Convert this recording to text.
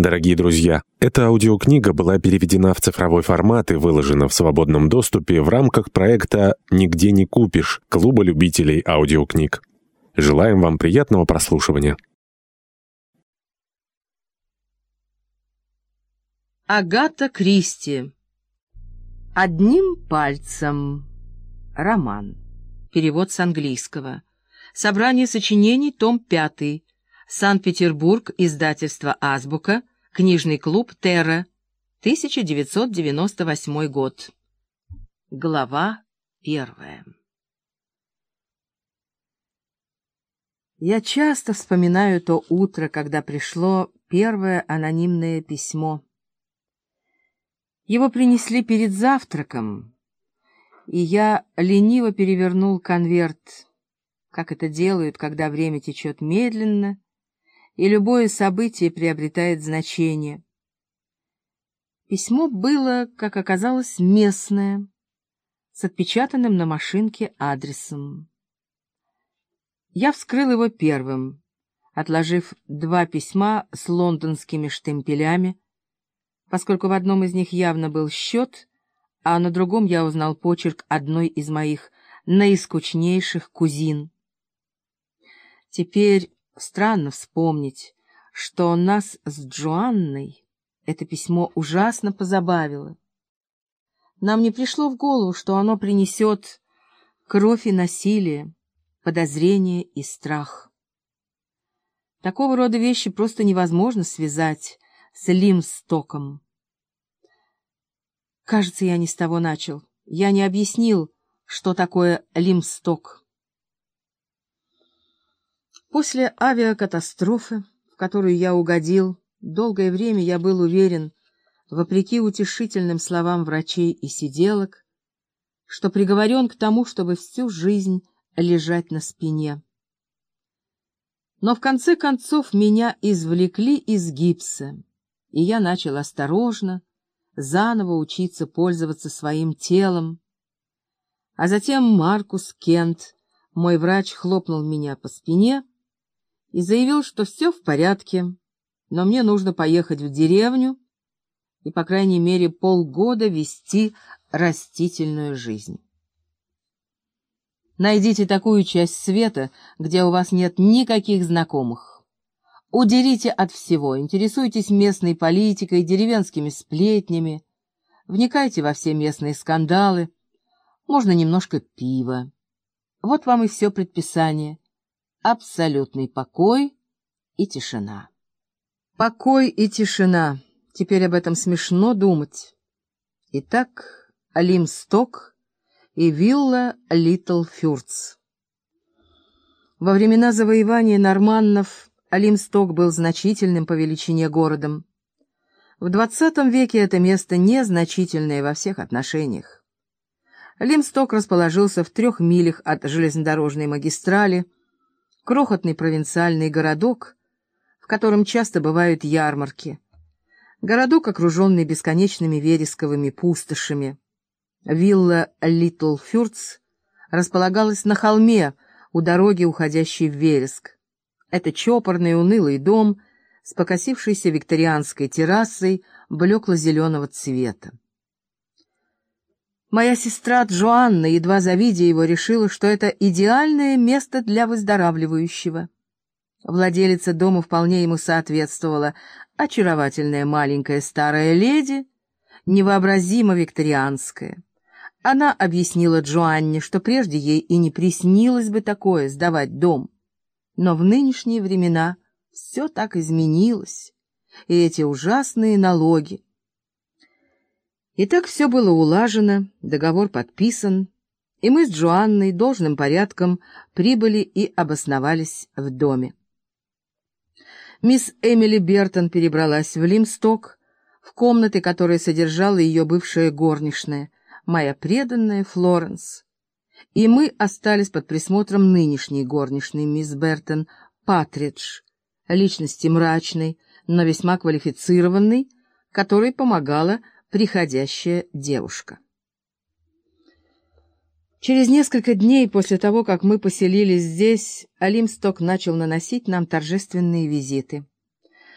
Дорогие друзья, эта аудиокнига была переведена в цифровой формат и выложена в свободном доступе в рамках проекта «Нигде не купишь» Клуба любителей аудиокниг. Желаем вам приятного прослушивания. Агата Кристи. Одним пальцем. Роман. Перевод с английского. Собрание сочинений, том 5. Санкт-Петербург, издательство «Азбука», книжный клуб «Терра», 1998 год. Глава первая. Я часто вспоминаю то утро, когда пришло первое анонимное письмо. Его принесли перед завтраком, и я лениво перевернул конверт, как это делают, когда время течет медленно, и любое событие приобретает значение. Письмо было, как оказалось, местное, с отпечатанным на машинке адресом. Я вскрыл его первым, отложив два письма с лондонскими штемпелями, поскольку в одном из них явно был счет, а на другом я узнал почерк одной из моих наискучнейших кузин. Теперь странно вспомнить, что нас с Джоанной это письмо ужасно позабавило. Нам не пришло в голову, что оно принесет кровь и насилие, подозрение и страх. Такого рода вещи просто невозможно связать с Лимстоком. Кажется, я не с того начал. Я не объяснил, что такое Лимсток. После авиакатастрофы, в которую я угодил, долгое время я был уверен, вопреки утешительным словам врачей и сиделок, что приговорен к тому, чтобы всю жизнь лежать на спине. Но в конце концов меня извлекли из гипса, и я начал осторожно, заново учиться пользоваться своим телом. А затем Маркус Кент, мой врач, хлопнул меня по спине и заявил, что все в порядке, но мне нужно поехать в деревню и, по крайней мере, полгода вести растительную жизнь. Найдите такую часть света, где у вас нет никаких знакомых. Удерите от всего, интересуйтесь местной политикой, деревенскими сплетнями, вникайте во все местные скандалы, можно немножко пива. Вот вам и все предписание. Абсолютный покой и тишина. Покой и тишина. Теперь об этом смешно думать. Итак, Алимсток и вилла Литл Фюрц. Во времена завоевания норманнов Алимсток был значительным по величине городом. В XX веке это место незначительное во всех отношениях. Лимсток расположился в трех милях от железнодорожной магистрали, крохотный провинциальный городок, в котором часто бывают ярмарки. Городок, окруженный бесконечными вересковыми пустошами. Вилла Литл Фюрц располагалась на холме у дороги, уходящей в Вереск. Это чопорный унылый дом с покосившейся викторианской террасой блекло-зеленого цвета. Моя сестра Джоанна, едва завидя его, решила, что это идеальное место для выздоравливающего. Владелица дома вполне ему соответствовала. Очаровательная маленькая старая леди, невообразимо викторианская. Она объяснила Джоанне, что прежде ей и не приснилось бы такое — сдавать дом. Но в нынешние времена все так изменилось, и эти ужасные налоги. И так все было улажено, договор подписан, и мы с Джоанной должным порядком прибыли и обосновались в доме. Мисс Эмили Бертон перебралась в Лимсток, в комнаты, которые содержала ее бывшая горничная, моя преданная Флоренс и мы остались под присмотром нынешней горничной мисс Бертон Патридж, личности мрачной, но весьма квалифицированной, которой помогала приходящая девушка. Через несколько дней после того, как мы поселились здесь, Алимсток начал наносить нам торжественные визиты —